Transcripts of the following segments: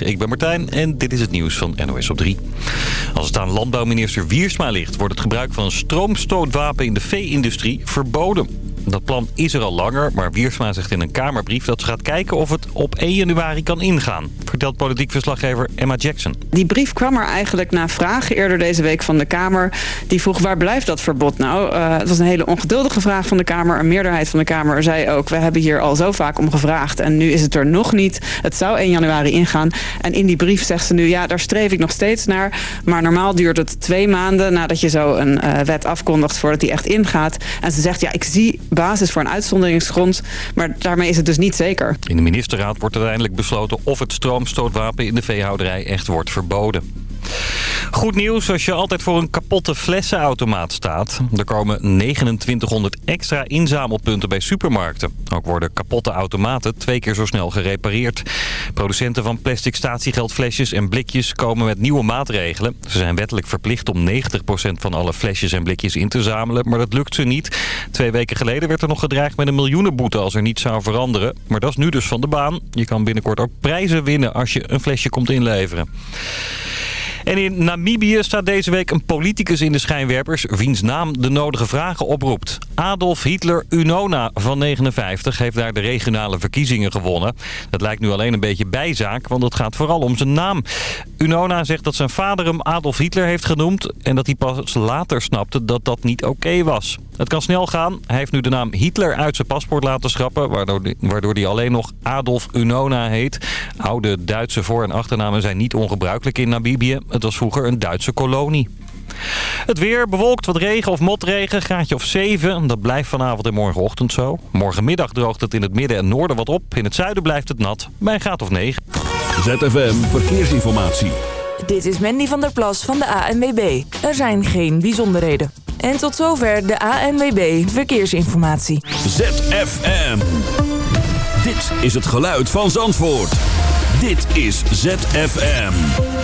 Ik ben Martijn en dit is het nieuws van NOS op 3. Als het aan landbouwminister Wiersma ligt... wordt het gebruik van een stroomstootwapen in de vee-industrie verboden. Dat plan is er al langer, maar Wiersma zegt in een Kamerbrief dat ze gaat kijken of het op 1 januari kan ingaan. Vertelt politiek verslaggever Emma Jackson. Die brief kwam er eigenlijk na vragen eerder deze week van de Kamer. Die vroeg waar blijft dat verbod nou? Uh, het was een hele ongeduldige vraag van de Kamer. Een meerderheid van de Kamer zei ook, we hebben hier al zo vaak om gevraagd en nu is het er nog niet. Het zou 1 januari ingaan. En in die brief zegt ze nu, ja daar streef ik nog steeds naar. Maar normaal duurt het twee maanden nadat je zo een uh, wet afkondigt voordat die echt ingaat. En ze zegt, ja ik zie basis voor een uitzonderingsgrond. Maar daarmee is het dus niet zeker. In de ministerraad wordt uiteindelijk besloten of het stroomstootwapen in de veehouderij echt wordt verboden. Goed nieuws als je altijd voor een kapotte flessenautomaat staat. Er komen 2900 extra inzamelpunten bij supermarkten. Ook worden kapotte automaten twee keer zo snel gerepareerd. Producenten van plastic statiegeldflesjes en blikjes komen met nieuwe maatregelen. Ze zijn wettelijk verplicht om 90% van alle flesjes en blikjes in te zamelen. Maar dat lukt ze niet. Twee weken geleden werd er nog gedreigd met een miljoenenboete als er niets zou veranderen. Maar dat is nu dus van de baan. Je kan binnenkort ook prijzen winnen als je een flesje komt inleveren. En in Namibië staat deze week een politicus in de schijnwerpers... wiens naam de nodige vragen oproept. Adolf Hitler Unona van 59 heeft daar de regionale verkiezingen gewonnen. Dat lijkt nu alleen een beetje bijzaak, want het gaat vooral om zijn naam. Unona zegt dat zijn vader hem Adolf Hitler heeft genoemd... en dat hij pas later snapte dat dat niet oké was. Het kan snel gaan. Hij heeft nu de naam Hitler uit zijn paspoort laten schrappen... waardoor, waardoor hij alleen nog Adolf Unona heet. Oude Duitse voor- en achternamen zijn niet ongebruikelijk in Namibië. Het was vroeger een Duitse kolonie. Het weer bewolkt, wat regen of motregen, graadje of 7. Dat blijft vanavond en morgenochtend zo. Morgenmiddag droogt het in het midden en noorden wat op. In het zuiden blijft het nat, bij een graad of 9. ZFM Verkeersinformatie. Dit is Mandy van der Plas van de ANWB. Er zijn geen bijzonderheden. En tot zover de ANWB Verkeersinformatie. ZFM. Dit is het geluid van Zandvoort. Dit is ZFM.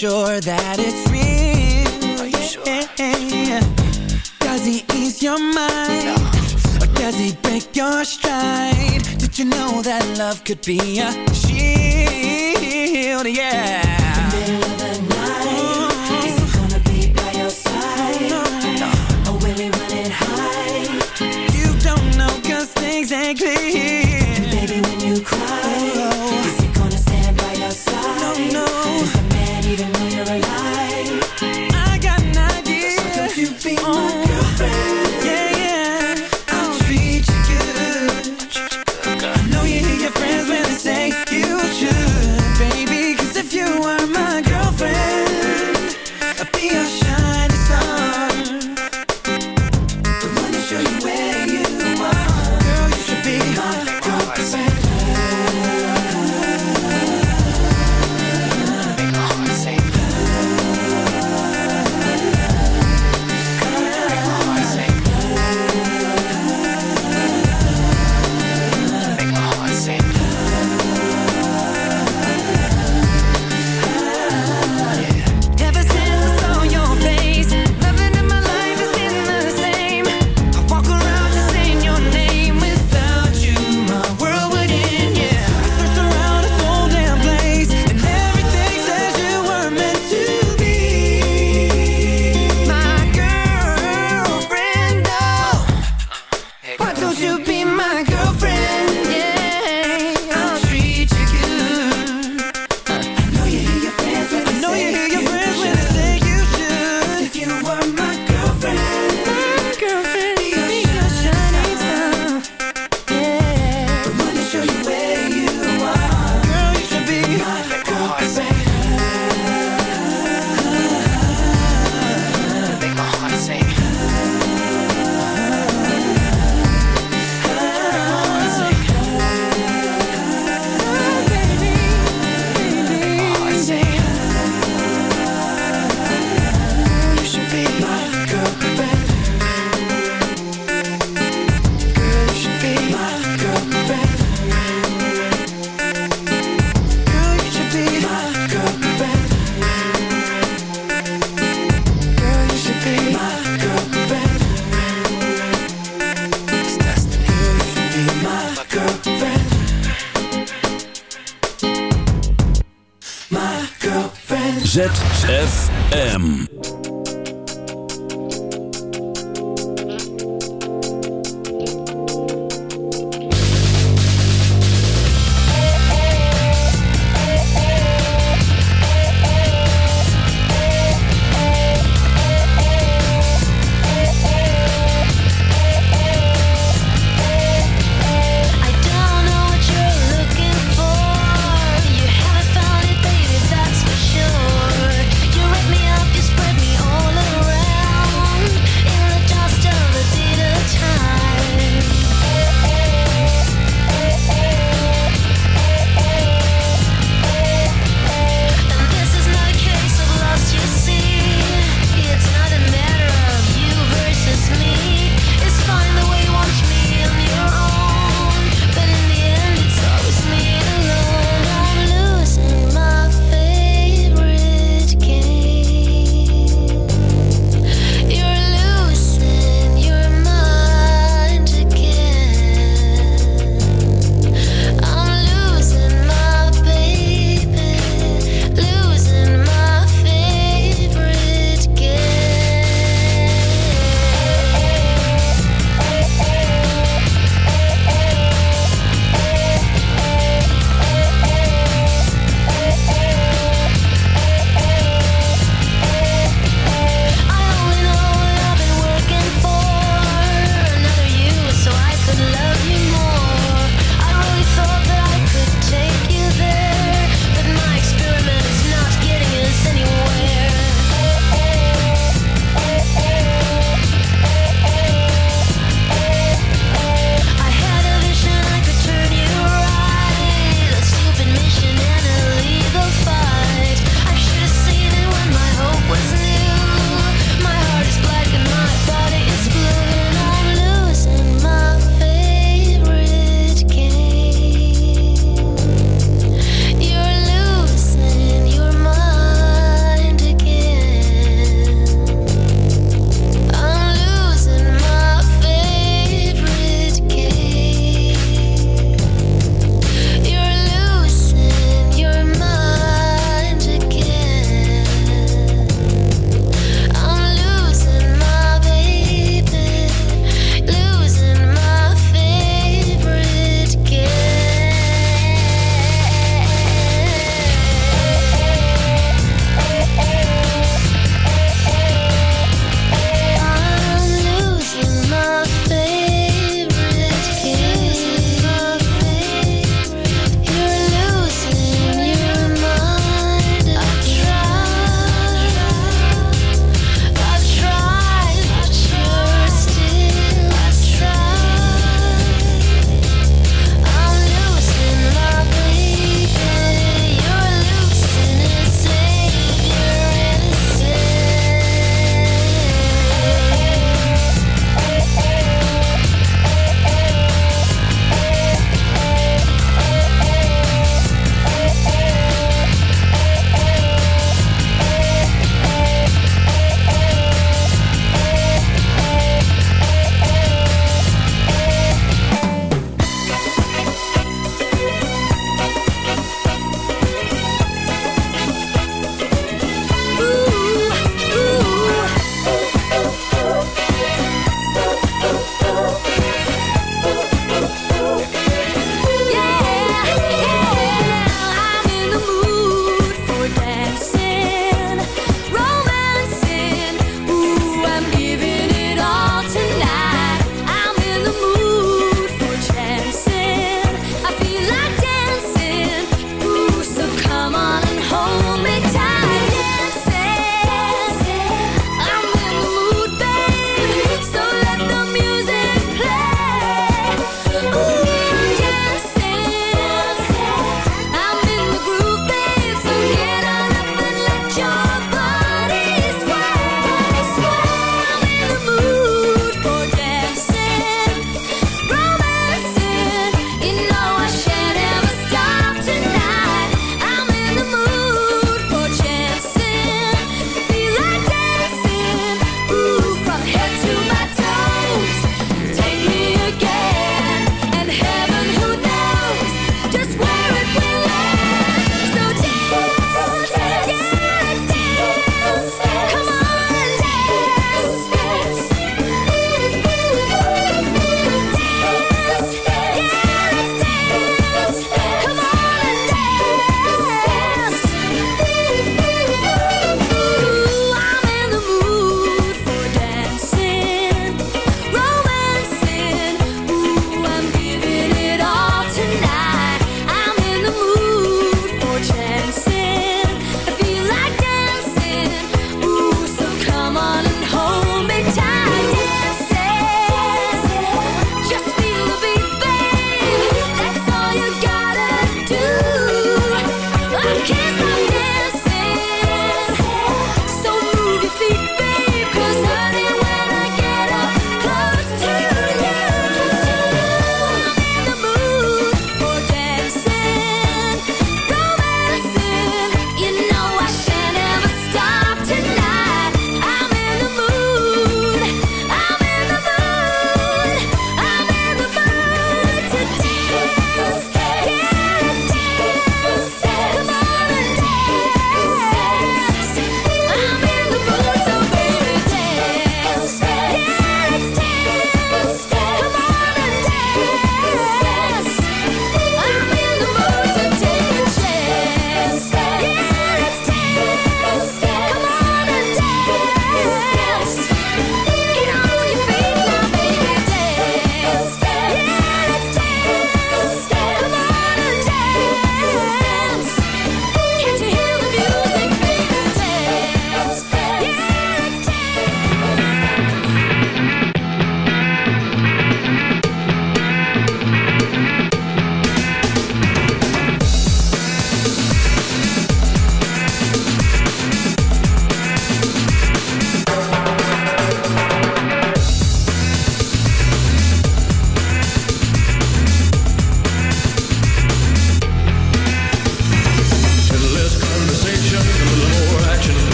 sure that it's real? Are you sure? Does he ease your mind? No. Or does he break your stride? Did you know that love could be a shield? Yeah. In the middle of the night, gonna be by your side? High? You don't things ain't clear.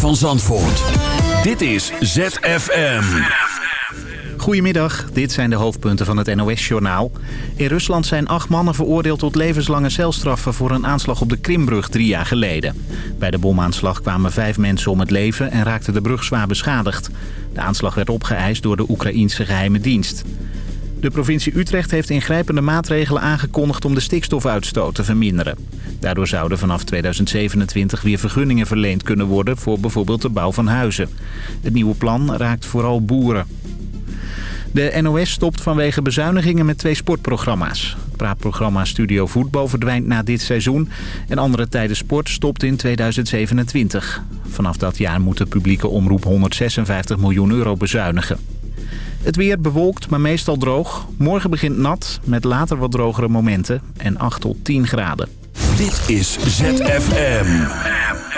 van Zandvoort. Dit is ZFM. Goedemiddag, dit zijn de hoofdpunten van het NOS-journaal. In Rusland zijn acht mannen veroordeeld tot levenslange celstraffen... voor een aanslag op de Krimbrug drie jaar geleden. Bij de bomaanslag kwamen vijf mensen om het leven... en raakte de brug zwaar beschadigd. De aanslag werd opgeëist door de Oekraïense geheime dienst. De provincie Utrecht heeft ingrijpende maatregelen aangekondigd om de stikstofuitstoot te verminderen. Daardoor zouden vanaf 2027 weer vergunningen verleend kunnen worden voor bijvoorbeeld de bouw van huizen. Het nieuwe plan raakt vooral boeren. De NOS stopt vanwege bezuinigingen met twee sportprogramma's. Het praatprogramma Studio Voetbal verdwijnt na dit seizoen... en Andere Tijden Sport stopt in 2027. Vanaf dat jaar moet de publieke omroep 156 miljoen euro bezuinigen. Het weer bewolkt, maar meestal droog. Morgen begint nat, met later wat drogere momenten en 8 tot 10 graden. Dit is ZFM.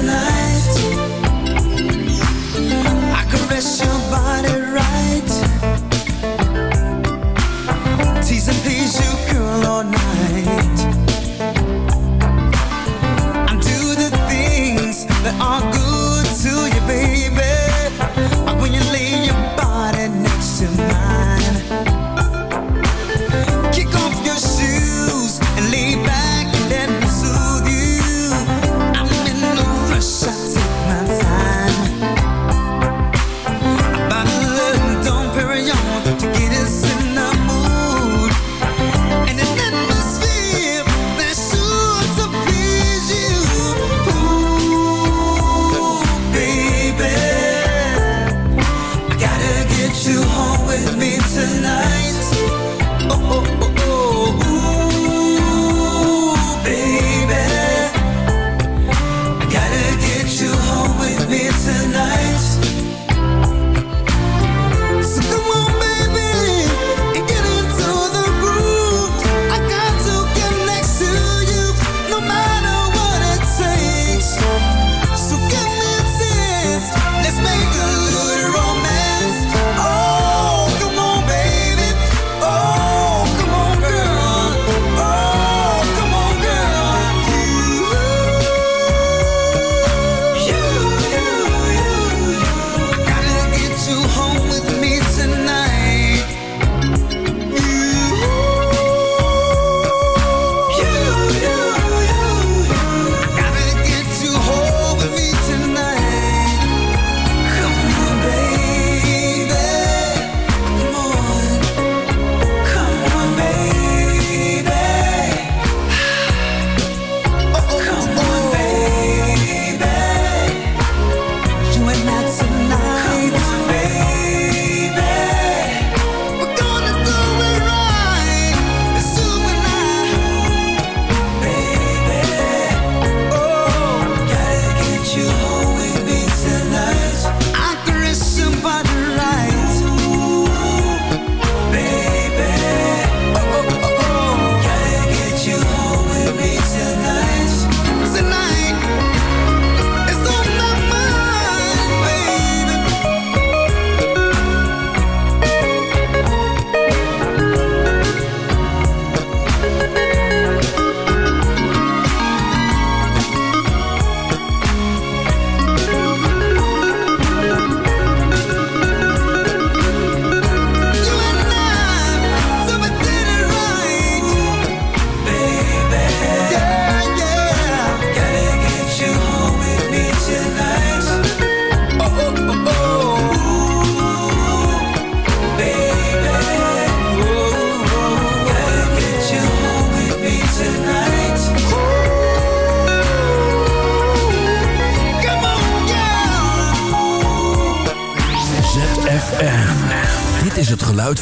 Tonight.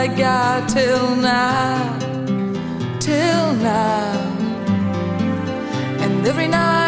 I got till now, till now. And every night.